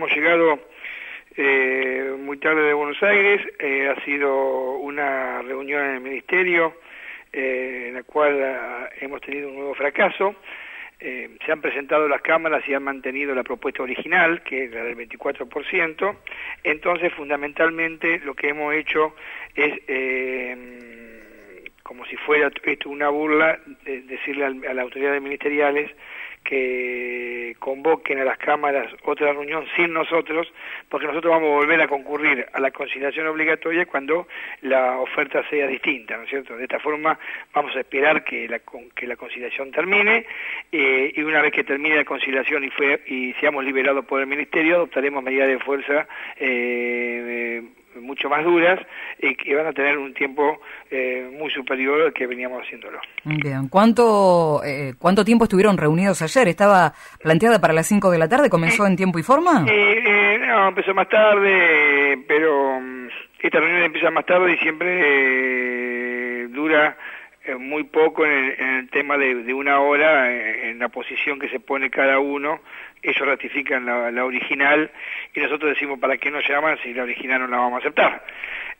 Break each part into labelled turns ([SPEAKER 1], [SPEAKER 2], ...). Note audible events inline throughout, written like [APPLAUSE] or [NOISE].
[SPEAKER 1] hemos llegado eh, muy tarde de Buenos Aires, eh, ha sido una reunión en el Ministerio eh, en la cual ah, hemos tenido un nuevo fracaso. Eh, se han presentado las cámaras y han mantenido la propuesta original, que es la del 24%. Entonces, fundamentalmente, lo que hemos hecho es, como si fuera esto una burla, decirle a las autoridades ministeriales que convoquen a las cámaras otra reunión sin nosotros, porque nosotros vamos a volver a concurrir a la conciliación obligatoria cuando la oferta sea distinta, ¿no es cierto? De esta forma vamos a esperar que la, que la conciliación termine eh, y una vez que termine la conciliación y, fue, y seamos liberados por el Ministerio, adoptaremos medidas de fuerza eh, mucho más duras y que van a tener un tiempo eh, muy superior al que veníamos haciéndolo.
[SPEAKER 2] Bien, ¿cuánto eh, cuánto tiempo estuvieron reunidos ayer? ¿Estaba planteada para las 5 de la tarde? ¿Comenzó en tiempo y forma?
[SPEAKER 1] Eh, no, empezó más tarde, pero mm, esta reunión empieza más tarde y siempre dura muy poco en el, tema de, una hora, en, la posición que se pone cada uno ellos ratifican la, original y nosotros decimos para qué nos llaman si la original no la vamos a aceptar.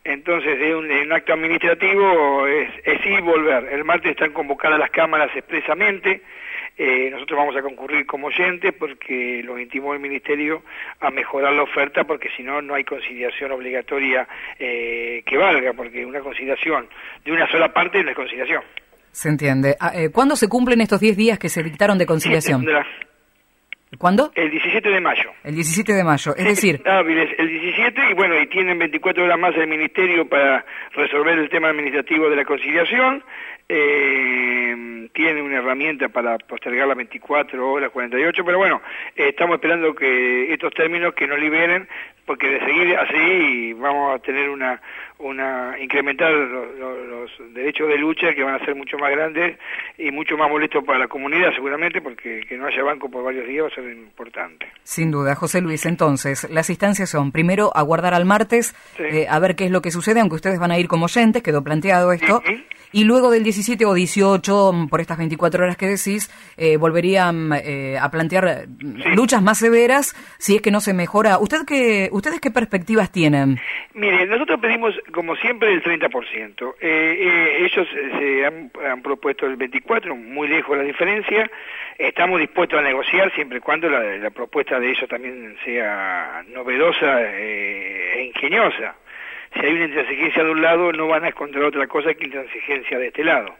[SPEAKER 1] Entonces, de un, un acto administrativo es, es ir volver. El martes están convocadas las cámaras expresamente. Eh, nosotros vamos a concurrir como oyentes porque lo intimó el Ministerio a mejorar la oferta porque si no, no hay conciliación obligatoria eh, que valga, porque una conciliación de una sola parte no es conciliación.
[SPEAKER 2] Se entiende. Ah, eh, ¿Cuándo se cumplen estos 10 días que se dictaron de conciliación? ¿Cuándo?
[SPEAKER 1] El 17 de mayo.
[SPEAKER 2] El 17 de mayo, es decir...
[SPEAKER 1] Hábiles, el 17 y bueno, y tienen 24 horas más el Ministerio para resolver el tema administrativo de la conciliación. Eh, tiene una herramienta para postergar las 24 horas, 48, pero bueno, eh, estamos esperando que estos términos que nos liberen, porque de seguir así vamos a tener una, una incrementar los, derechos de lucha que van a ser mucho más grandes y mucho más molestos para la comunidad seguramente, porque que no haya banco por varios días va a ser importante.
[SPEAKER 2] Sin duda, José Luis. Entonces, las instancias son, primero, aguardar al martes, eh, a ver qué es lo que sucede, aunque ustedes van a ir como oyentes, quedó planteado esto. Y luego del 17 o 18, mm, por estas 24 horas que decís, eh, volverían eh, a plantear luchas más severas si es que no se mejora. ¿Usted qué, ¿Ustedes qué perspectivas tienen?
[SPEAKER 1] Mire, nosotros pedimos, como siempre, el 30%. ellos se han, han, propuesto el 24%, muy lejos la diferencia. Estamos dispuestos a negociar siempre y cuando la, la propuesta de ellos también sea novedosa eh, e ingeniosa. Si hay una intransigencia de un lado, no van a encontrar otra cosa que intransigencia de este lado.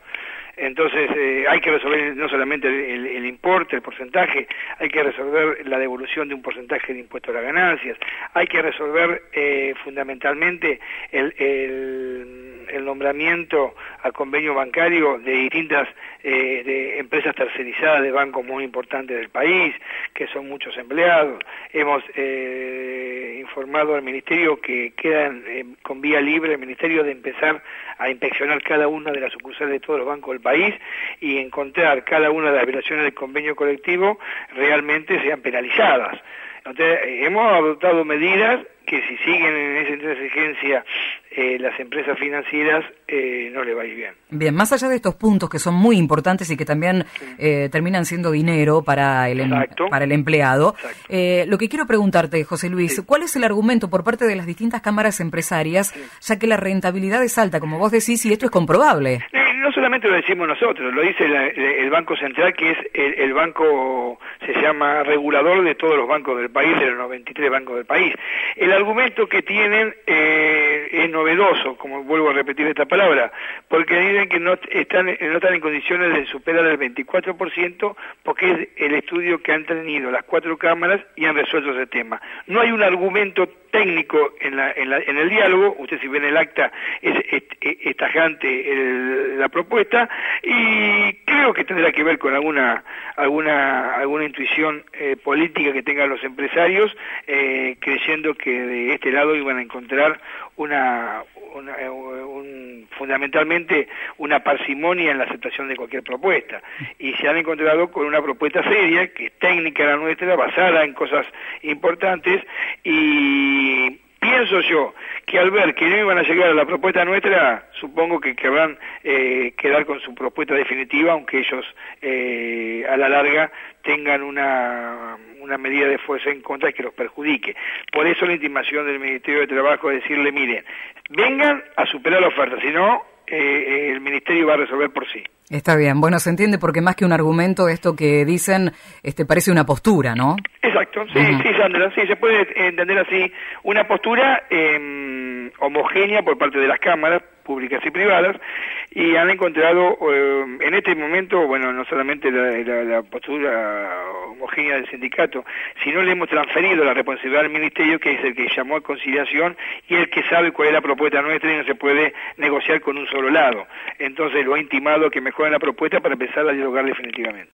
[SPEAKER 1] Entonces eh, hay que resolver no solamente el, importe, el porcentaje, hay que resolver la devolución de un porcentaje de impuesto a las ganancias, hay que resolver eh, fundamentalmente el, el, nombramiento a convenio bancario de distintas eh, de empresas tercerizadas de bancos muy importantes del país, que son muchos empleados. Hemos informado al Ministerio que quedan con vía libre el Ministerio de empezar a inspeccionar cada una de las sucursales de todos los bancos del país y encontrar cada una de las violaciones del convenio colectivo realmente sean penalizadas. Entonces, eh, hemos adoptado medidas que si siguen en esa intransigencia eh, las empresas financieras, eh, no le va a ir bien.
[SPEAKER 2] Bien, más allá de estos puntos que son muy importantes y que también eh, terminan siendo dinero para el, em, para el empleado, lo que quiero preguntarte, José Luis, ¿cuál es el argumento por parte de las distintas cámaras empresarias, ya que la rentabilidad es alta, como vos decís, y esto es comprobable?
[SPEAKER 1] no [LAUGHS] solamente lo decimos nosotros, lo dice el Banco Central, que es el, banco, se llama regulador de todos los bancos del país, de los 93 bancos del país. El argumento que tienen eh, es novedoso, como vuelvo a repetir esta palabra, porque dicen que no están, no están en condiciones de superar el 24% porque es el estudio que han tenido las cuatro cámaras y han resuelto ese tema. No hay un argumento técnico en, la, en, el diálogo, usted si ve en el acta es, es, tajante la propuesta y creo que tendrá que ver con alguna alguna alguna intuición eh, política que tengan los empresarios eh, creyendo que de este lado iban a encontrar una, eh, un, fundamentalmente una parsimonia en la aceptación de cualquier propuesta. Y se han encontrado con una propuesta seria que es técnica la nuestra basada en cosas importantes y pienso yo que al ver que no iban a llegar a la propuesta nuestra, supongo que querrán eh, quedar con su propuesta definitiva, aunque ellos eh, a la larga tengan una, una medida de fuerza en contra que los perjudique. Por eso la intimación del Ministerio de Trabajo es decirle, miren, vengan a superar la oferta, si no, eh, el Ministerio va a resolver por sí.
[SPEAKER 2] Está bien, bueno, se entiende porque más que un argumento, esto que dicen este, parece una postura, ¿no?
[SPEAKER 1] Exacto, sí, sí, Sandra, sí, se puede entender así, una postura eh, homogénea por parte de las cámaras públicas y privadas, y han encontrado eh, en este momento, bueno, no solamente la, postura homogénea del sindicato, sino le hemos transferido la responsabilidad al ministerio, que es el que llamó a conciliación y el que sabe cuál es la propuesta nuestra y no se puede negociar con un solo lado. Entonces lo ha intimado que mejoren la propuesta para empezar a dialogar definitivamente.